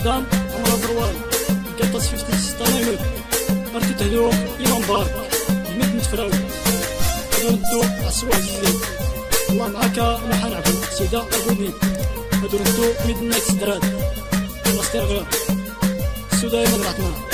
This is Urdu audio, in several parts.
خدام عمره بروال كيطاس في فتي سطانا يموت تهدو يلا مبارك يموت متفراوي غادي ندو عسوا الله معاك انا حنعبد سيدا ابوني غادي ندو ميدنا تسدراد الله ستير غير يمد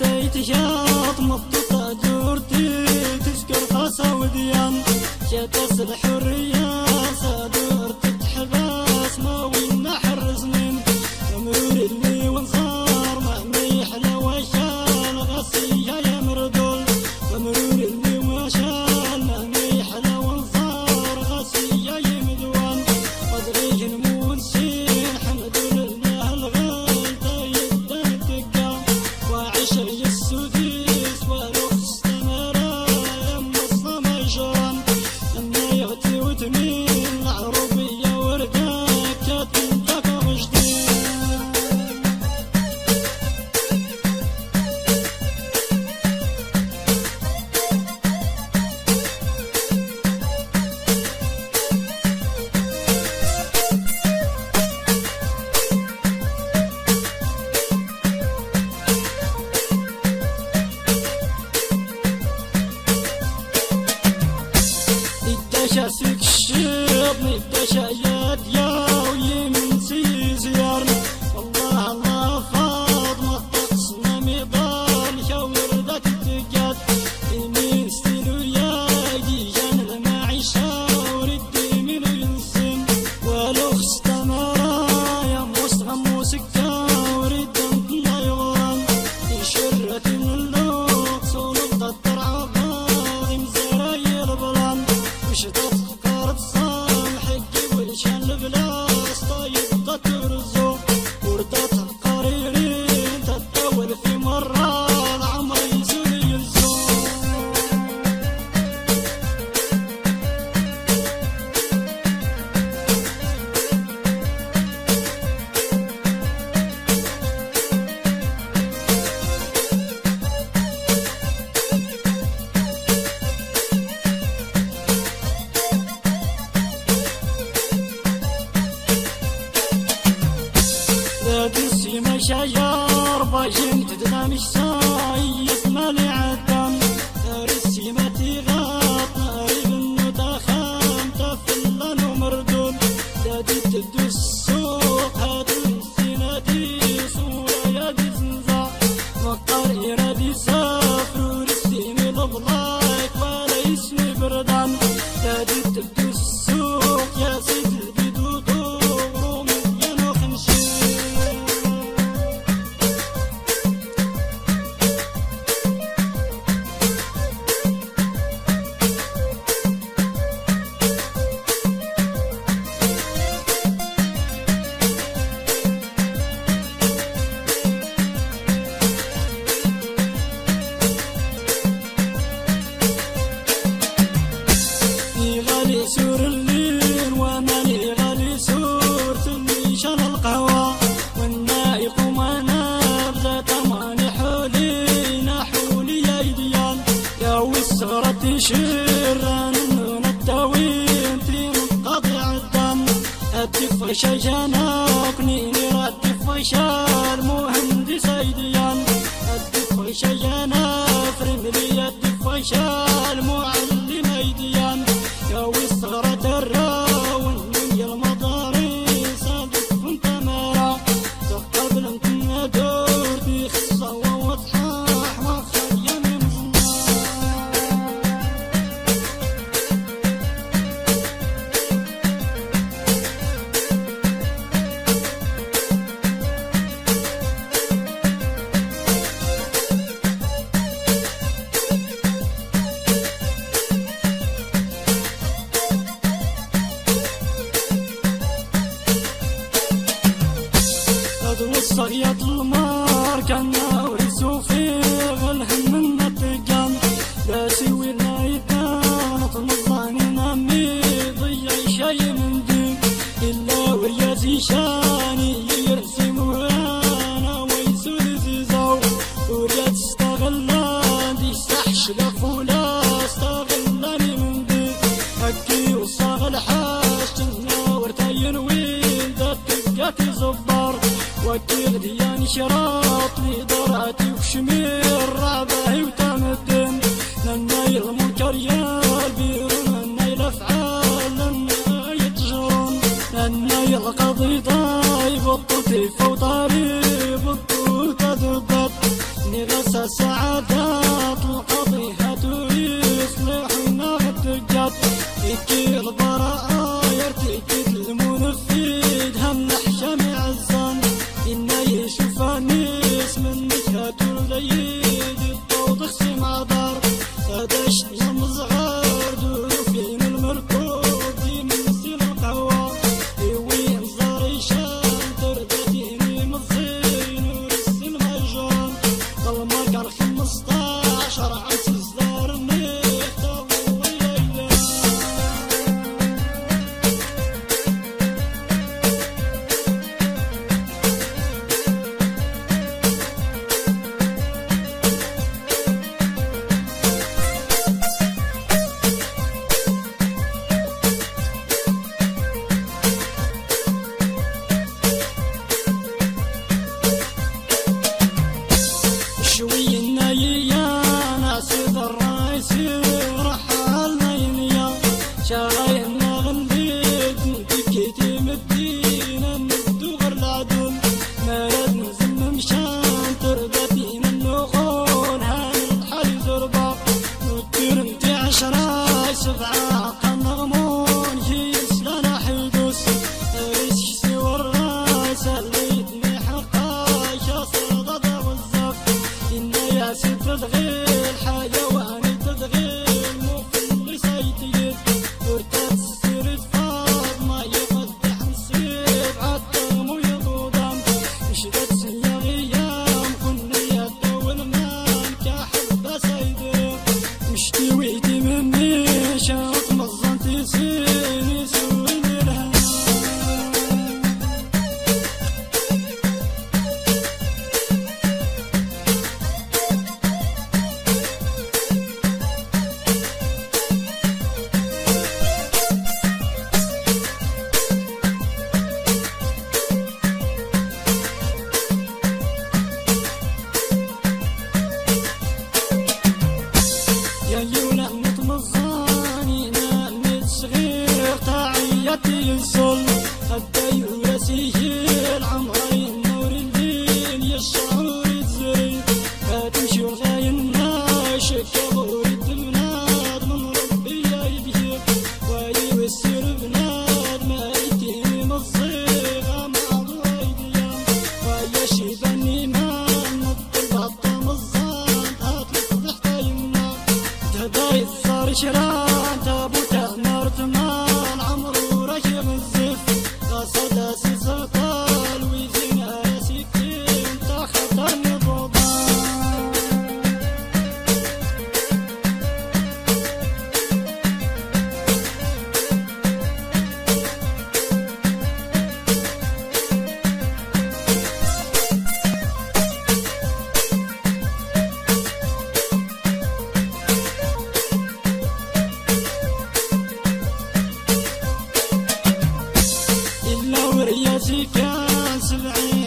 أتيت شاط مضبطة جورتي تذكر خاصة وديان جات أسلح الرياض صادور تتحبس ما وين حرز من تمرور Стоит, как и в зоне. شجانك نيرات فشاك الدار وكيل ديان شراط لدرعتي وشمير رابعي وتمدن. لنا يلمك ريال بيرون لنا يلفعال لنا يتجرون. لنا يلقضي طايب الطفيف وطريب الطوت تذبب نغسى سعادات القضي هتويف لحنا هتجد يكيل ضايب فول لو ريا سبعين